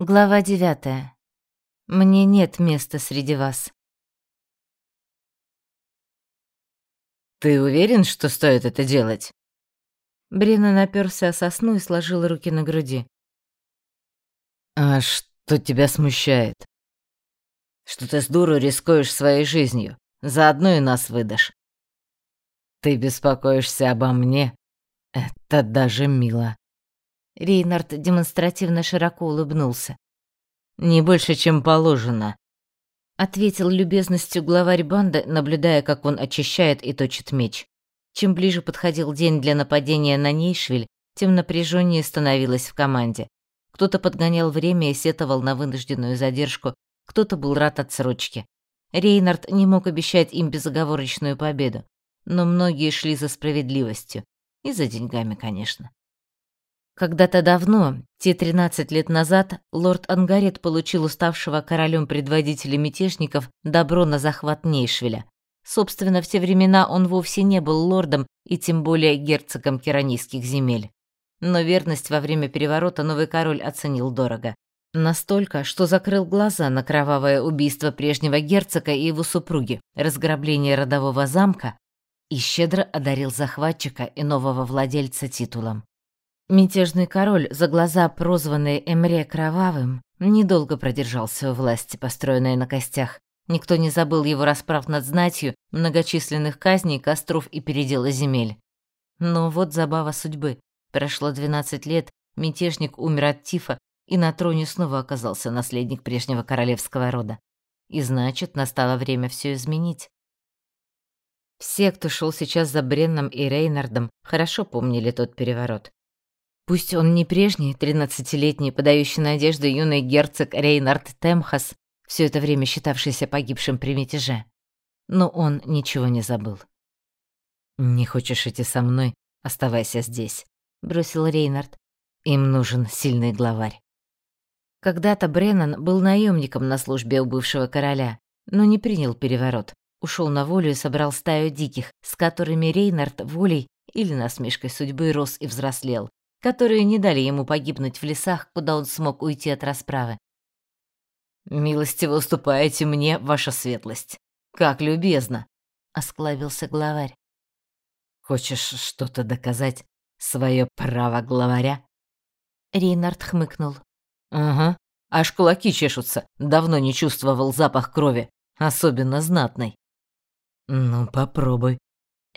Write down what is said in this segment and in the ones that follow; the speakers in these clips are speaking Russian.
Глава девятая. Мне нет места среди вас. «Ты уверен, что стоит это делать?» Брина наперся о сосну и сложил руки на груди. «А что тебя смущает? Что ты с дуру рискуешь своей жизнью, заодно и нас выдашь. Ты беспокоишься обо мне? Это даже мило». Рейнард демонстративно широко улыбнулся. «Не больше, чем положено», — ответил любезностью главарь банды, наблюдая, как он очищает и точит меч. Чем ближе подходил день для нападения на Нейшвиль, тем напряженнее становилось в команде. Кто-то подгонял время и сетовал на вынужденную задержку, кто-то был рад отсрочке. Рейнард не мог обещать им безоговорочную победу, но многие шли за справедливостью. И за деньгами, конечно. Когда-то давно, те 13 лет назад, лорд Ангарет получил уставшего королем предводителя мятежников добро на захват Нейшвиля. Собственно, в те времена он вовсе не был лордом и тем более герцогом керанийских земель. Но верность во время переворота новый король оценил дорого. Настолько, что закрыл глаза на кровавое убийство прежнего герцога и его супруги, разграбление родового замка и щедро одарил захватчика и нового владельца титулом. Мятежный король, за глаза прозванный Эмре Кровавым, недолго продержался у власти, построенной на костях. Никто не забыл его расправ над знатью, многочисленных казней, костров и передела земель. Но вот забава судьбы. Прошло 12 лет, мятежник умер от тифа, и на троне снова оказался наследник прежнего королевского рода. И значит, настало время все изменить. Все, кто шел сейчас за Бренном и Рейнардом, хорошо помнили тот переворот. Пусть он не прежний, тринадцатилетний, подающий надежды юный герцог Рейнард Темхас, все это время считавшийся погибшим при мятеже. Но он ничего не забыл. «Не хочешь идти со мной? Оставайся здесь», — бросил Рейнард. «Им нужен сильный главарь». Когда-то Бреннан был наемником на службе у бывшего короля, но не принял переворот. Ушел на волю и собрал стаю диких, с которыми Рейнард волей или насмешкой судьбы рос и взрослел которые не дали ему погибнуть в лесах, куда он смог уйти от расправы. «Милостиво уступаете мне, ваша светлость. Как любезно!» — осклавился главарь. «Хочешь что-то доказать? Свое право главаря?» Рейнард хмыкнул. «Ага, аж кулаки чешутся. Давно не чувствовал запах крови, особенно знатной». «Ну, попробуй»,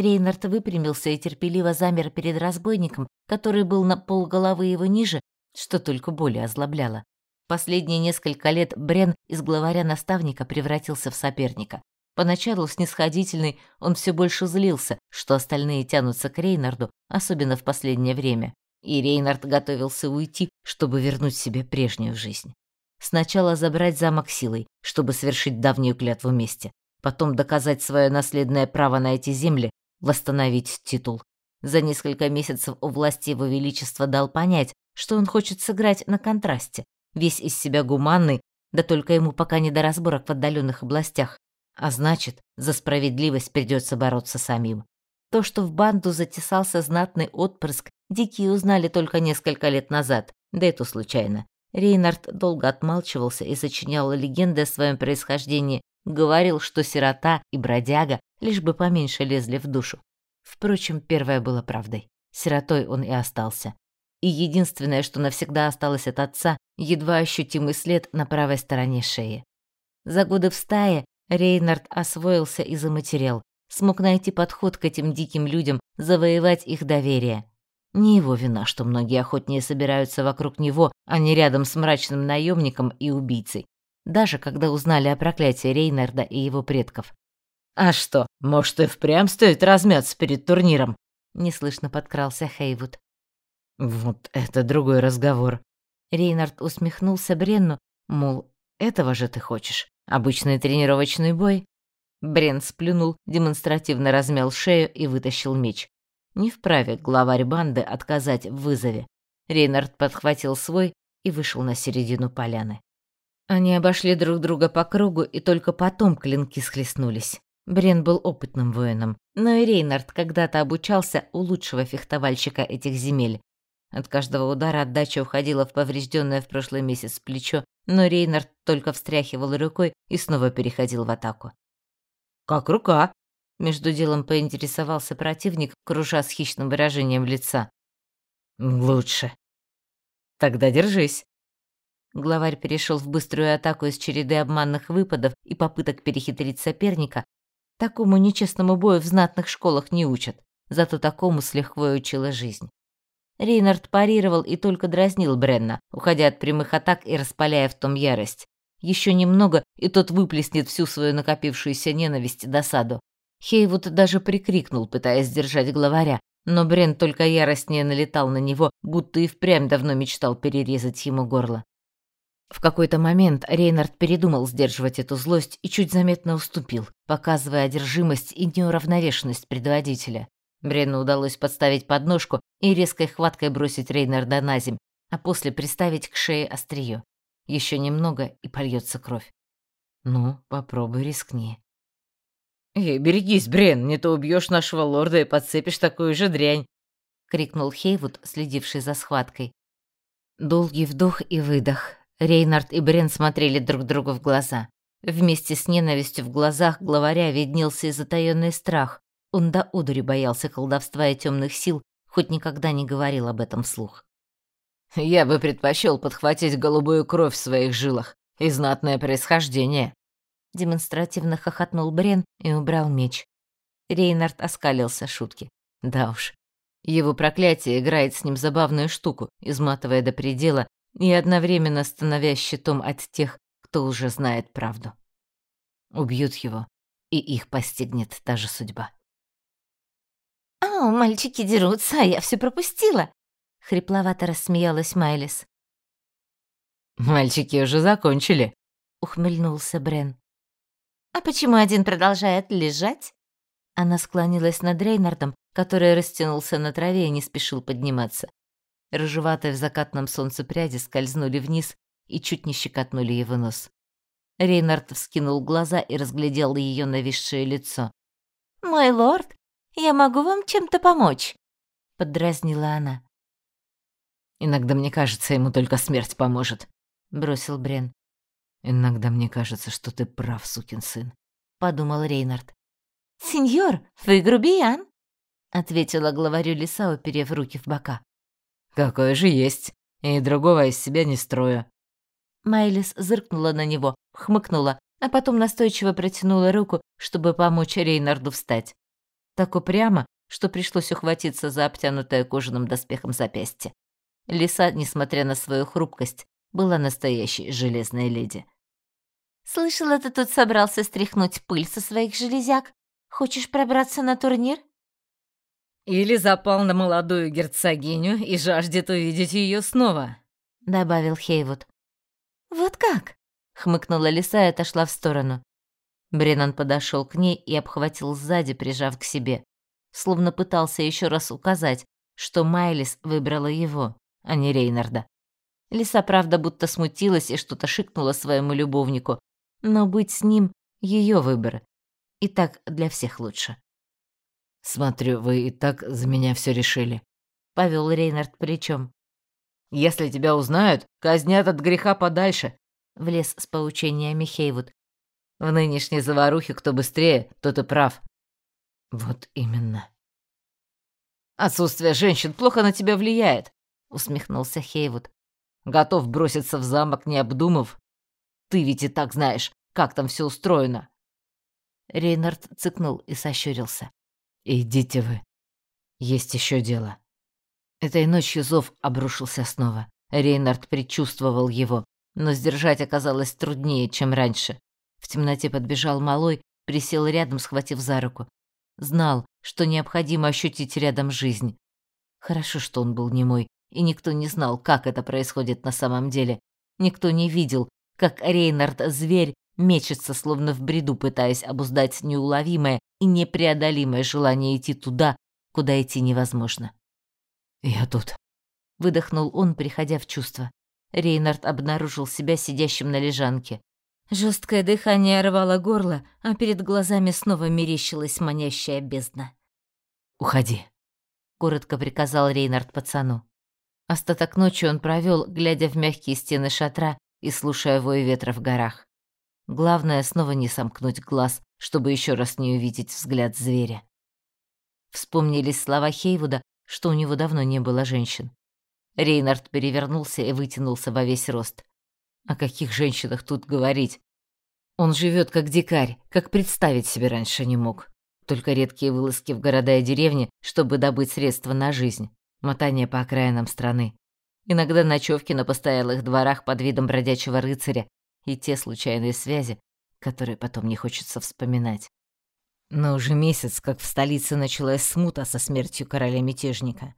Рейнард выпрямился и терпеливо замер перед разбойником, который был на полголовы его ниже, что только более озлобляло. Последние несколько лет Брен из главаря-наставника превратился в соперника. Поначалу снисходительный, он все больше злился, что остальные тянутся к Рейнарду, особенно в последнее время. И Рейнард готовился уйти, чтобы вернуть себе прежнюю жизнь. Сначала забрать замок силой, чтобы совершить давнюю клятву мести. Потом доказать свое наследное право на эти земли восстановить титул. За несколько месяцев у власти его величества дал понять, что он хочет сыграть на контрасте, весь из себя гуманный, да только ему пока не до разборок в отдаленных областях. А значит, за справедливость придется бороться самим. То, что в банду затесался знатный отпрыск, дикие узнали только несколько лет назад, да это случайно. Рейнард долго отмалчивался и сочинял легенды о своем происхождении, говорил, что сирота и бродяга лишь бы поменьше лезли в душу. Впрочем, первое было правдой. Сиротой он и остался. И единственное, что навсегда осталось от отца, едва ощутимый след на правой стороне шеи. За годы в стае Рейнард освоился и заматерел, смог найти подход к этим диким людям, завоевать их доверие. Не его вина, что многие охотнее собираются вокруг него, а не рядом с мрачным наемником и убийцей. Даже когда узнали о проклятии Рейнарда и его предков. «А что, может, и впрямь стоит размяться перед турниром?» Неслышно подкрался Хейвуд. «Вот это другой разговор». Рейнард усмехнулся Бренну, мол, этого же ты хочешь. Обычный тренировочный бой. Брен сплюнул, демонстративно размял шею и вытащил меч. Не вправе главарь банды отказать в вызове. Рейнард подхватил свой и вышел на середину поляны. Они обошли друг друга по кругу, и только потом клинки схлестнулись. Брен был опытным воином, но и Рейнард когда-то обучался у лучшего фехтовальщика этих земель. От каждого удара отдача уходила в поврежденное в прошлый месяц плечо, но Рейнард только встряхивал рукой и снова переходил в атаку. «Как рука?» Между делом поинтересовался противник, кружа с хищным выражением лица. «Лучше. Тогда держись». Главарь перешел в быструю атаку из череды обманных выпадов и попыток перехитрить соперника. Такому нечестному бою в знатных школах не учат, зато такому с лихвой учила жизнь. Рейнард парировал и только дразнил Бренна, уходя от прямых атак и распаляя в том ярость. Еще немного, и тот выплеснет всю свою накопившуюся ненависть и досаду. Хейвуд даже прикрикнул, пытаясь сдержать главаря, но Брен только яростнее налетал на него, будто и впрямь давно мечтал перерезать ему горло. В какой-то момент Рейнард передумал сдерживать эту злость и чуть заметно уступил, показывая одержимость и неуравновешенность предводителя. Брену удалось подставить подножку и резкой хваткой бросить Рейнарда на земь, а после приставить к шее острие. Еще немного и польется кровь. Ну, попробуй рискни. «Эй, берегись, Брен, не то убьешь нашего лорда и подцепишь такую же дрянь!» — крикнул Хейвуд, следивший за схваткой. Долгий вдох и выдох. Рейнард и Брен смотрели друг другу в глаза. Вместе с ненавистью в глазах главаря виднелся и затаённый страх. Он до одури боялся колдовства и темных сил, хоть никогда не говорил об этом вслух. «Я бы предпочел подхватить голубую кровь в своих жилах и знатное происхождение», демонстративно хохотнул Брен и убрал меч. Рейнард оскалился шутки. Да уж. Его проклятие играет с ним забавную штуку, изматывая до предела и одновременно становясь щитом от тех, кто уже знает правду. Убьют его, и их постигнет та же судьба. «О, мальчики дерутся, а я все пропустила!» — хрипловато рассмеялась Майлис. «Мальчики уже закончили», — ухмыльнулся Брен. «А почему один продолжает лежать?» Она склонилась над Рейнардом, который растянулся на траве и не спешил подниматься. Рыжеватые в закатном солнце пряди скользнули вниз и чуть не щекотнули его нос. Рейнард вскинул глаза и разглядел ее нависшее лицо. «Мой лорд, я могу вам чем-то помочь?» — поддразнила она. «Иногда мне кажется, ему только смерть поможет», — бросил Брен. «Иногда мне кажется, что ты прав, сукин сын», — подумал Рейнард. «Сеньор, вы грубиян», — ответила главарю леса, уперев руки в бока. «Какое же есть, и другого из себя не строю». Майлис зыркнула на него, хмыкнула, а потом настойчиво протянула руку, чтобы помочь Рейнарду встать. Так упрямо, что пришлось ухватиться за обтянутое кожаным доспехом запястье. Лиса, несмотря на свою хрупкость, была настоящей железной леди. «Слышала, ты тут собрался стряхнуть пыль со своих железяк? Хочешь пробраться на турнир?» «Или запал на молодую герцогиню и жаждет увидеть ее снова», — добавил Хейвуд. «Вот как?» — хмыкнула лиса и отошла в сторону. Бреннан подошел к ней и обхватил сзади, прижав к себе, словно пытался еще раз указать, что Майлис выбрала его, а не Рейнарда. Лиса, правда, будто смутилась и что-то шикнула своему любовнику, но быть с ним — ее выбор. И так для всех лучше. «Смотрю, вы и так за меня все решили», — повел Рейнард плечом. «Если тебя узнают, казнят от греха подальше», — влез с поучениями Хейвуд. В нынешней заварухе кто быстрее, тот и прав. Вот именно. Отсутствие женщин плохо на тебя влияет, усмехнулся Хейвуд. Готов броситься в замок, не обдумав. Ты ведь и так знаешь, как там все устроено. Рейнард цыкнул и сощурился. «Идите вы. Есть еще дело». Этой ночью зов обрушился снова. Рейнард предчувствовал его, но сдержать оказалось труднее, чем раньше. В темноте подбежал малой, присел рядом, схватив за руку. Знал, что необходимо ощутить рядом жизнь. Хорошо, что он был немой, и никто не знал, как это происходит на самом деле. Никто не видел, как Рейнард, зверь, мечется, словно в бреду, пытаясь обуздать неуловимое и непреодолимое желание идти туда, куда идти невозможно. «Я тут», — выдохнул он, приходя в чувство. Рейнард обнаружил себя сидящим на лежанке. Жесткое дыхание рвало горло, а перед глазами снова мерещилась манящая бездна. «Уходи», — коротко приказал Рейнард пацану. Остаток ночи он провел, глядя в мягкие стены шатра и слушая вой ветра в горах. Главное снова не сомкнуть глаз, чтобы еще раз не увидеть взгляд зверя. Вспомнились слова Хейвуда, что у него давно не было женщин. Рейнард перевернулся и вытянулся во весь рост. О каких женщинах тут говорить? Он живет как дикарь, как представить себе раньше не мог. Только редкие вылазки в города и деревни, чтобы добыть средства на жизнь. Мотание по окраинам страны. Иногда ночевки на постоялых дворах под видом бродячего рыцаря и те случайные связи, которые потом не хочется вспоминать. Но уже месяц, как в столице началась смута со смертью короля-мятежника.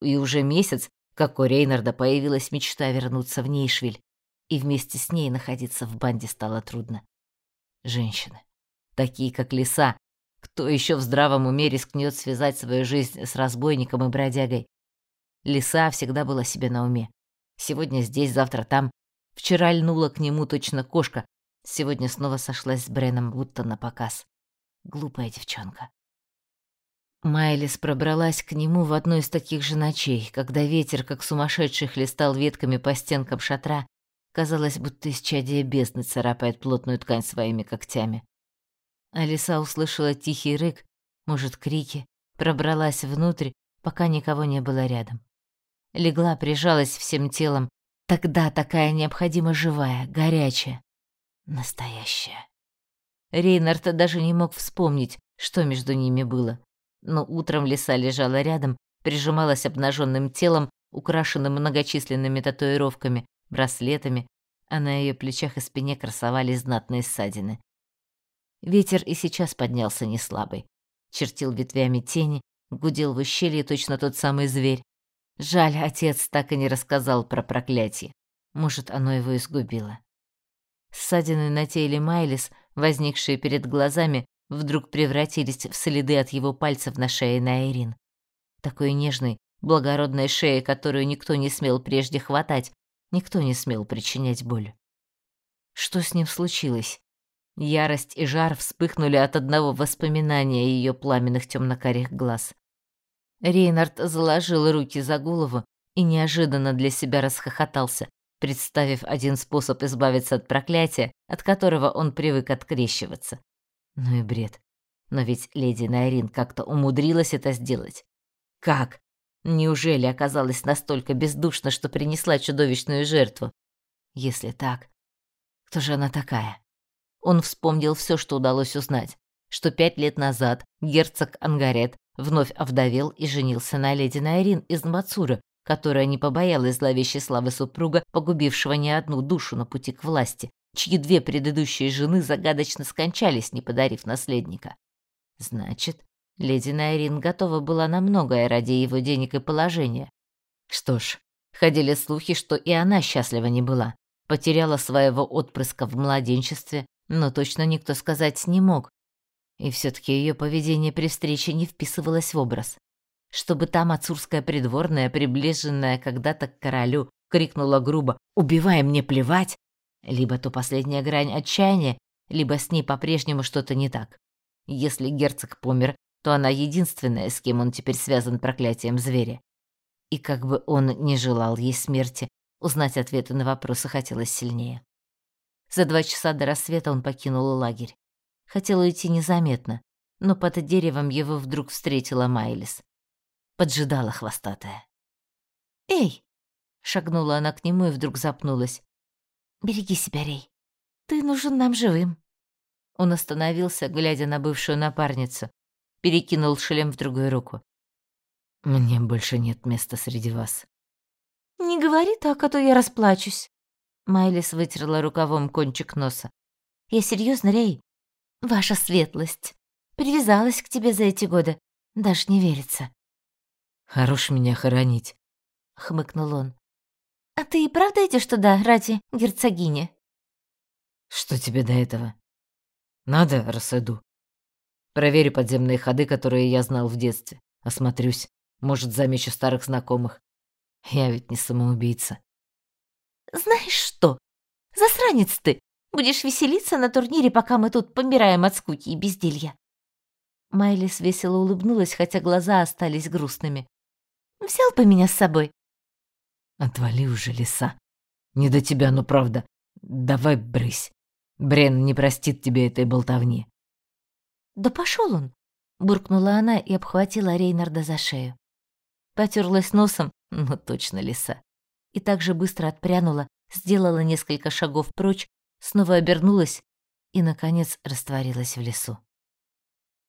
И уже месяц, как у Рейнарда появилась мечта вернуться в Нейшвиль, и вместе с ней находиться в банде стало трудно. Женщины, такие как лиса, кто еще в здравом уме рискнет связать свою жизнь с разбойником и бродягой? Лиса всегда была себе на уме. Сегодня здесь, завтра там. Вчера льнула к нему точно кошка, сегодня снова сошлась с Бреном будто на показ. Глупая девчонка. Майлис пробралась к нему в одну из таких же ночей, когда ветер, как сумасшедший, хлестал ветками по стенкам шатра. Казалось, будто из чадия бездны царапает плотную ткань своими когтями. Алиса услышала тихий рык, может, крики, пробралась внутрь, пока никого не было рядом. Легла, прижалась всем телом. Тогда такая необходимо живая, горячая, настоящая. Рейнард даже не мог вспомнить, что между ними было. Но утром лиса лежала рядом, прижималась обнаженным телом, украшенным многочисленными татуировками, браслетами, а на ее плечах и спине красовались знатные ссадины. Ветер и сейчас поднялся неслабый. Чертил ветвями тени, гудел в ущелье точно тот самый зверь. Жаль, отец так и не рассказал про проклятие. Может, оно его изгубило. Ссадины на теле Майлис возникшие перед глазами, вдруг превратились в следы от его пальцев на шее Найрин. Такой нежной, благородной шеи, которую никто не смел прежде хватать, никто не смел причинять боль. Что с ним случилось? Ярость и жар вспыхнули от одного воспоминания ее пламенных темно-карих глаз. Рейнард заложил руки за голову и неожиданно для себя расхохотался, представив один способ избавиться от проклятия, от которого он привык открещиваться. Ну и бред. Но ведь леди Найрин как-то умудрилась это сделать. Как? Неужели оказалась настолько бездушна, что принесла чудовищную жертву? Если так, кто же она такая? Он вспомнил все, что удалось узнать, что пять лет назад герцог Ангарет вновь овдовел и женился на леди Найрин из Мацуры, которая не побоялась зловещей славы супруга, погубившего не одну душу на пути к власти, чьи две предыдущие жены загадочно скончались, не подарив наследника. Значит, леди Найрин готова была на многое ради его денег и положения. Что ж, ходили слухи, что и она счастлива не была. Потеряла своего отпрыска в младенчестве, но точно никто сказать не мог. И все таки ее поведение при встрече не вписывалось в образ чтобы там ацурская придворная, приближенная когда-то к королю, крикнула грубо «Убивай, мне плевать!» Либо то последняя грань отчаяния, либо с ней по-прежнему что-то не так. Если герцог помер, то она единственная, с кем он теперь связан проклятием зверя. И как бы он не желал ей смерти, узнать ответы на вопросы хотелось сильнее. За два часа до рассвета он покинул лагерь. Хотел уйти незаметно, но под деревом его вдруг встретила Майлис поджидала хвостатая. «Эй!» — шагнула она к нему и вдруг запнулась. «Береги себя, Рей. Ты нужен нам живым». Он остановился, глядя на бывшую напарницу, перекинул шлем в другую руку. «Мне больше нет места среди вас». «Не говори так, а то я расплачусь». Майлис вытерла рукавом кончик носа. «Я серьезно, Рей? Ваша светлость. Привязалась к тебе за эти годы. Даже не верится. Хорош меня хоронить, хмыкнул он. А ты и правда идешь туда ради герцогини? Что тебе до этого? Надо, рассаду. Проверю подземные ходы, которые я знал в детстве. Осмотрюсь. Может, замечу старых знакомых. Я ведь не самоубийца. Знаешь что? Засранец ты. Будешь веселиться на турнире, пока мы тут помираем от скуки и безделья. Майлис весело улыбнулась, хотя глаза остались грустными. Взял бы меня с собой. Отвали уже, лиса. Не до тебя, ну правда. Давай брысь. Брен не простит тебе этой болтовни. Да пошел он, буркнула она и обхватила Рейнарда за шею. Потерлась носом, ну точно лиса. И так же быстро отпрянула, сделала несколько шагов прочь, снова обернулась и, наконец, растворилась в лесу.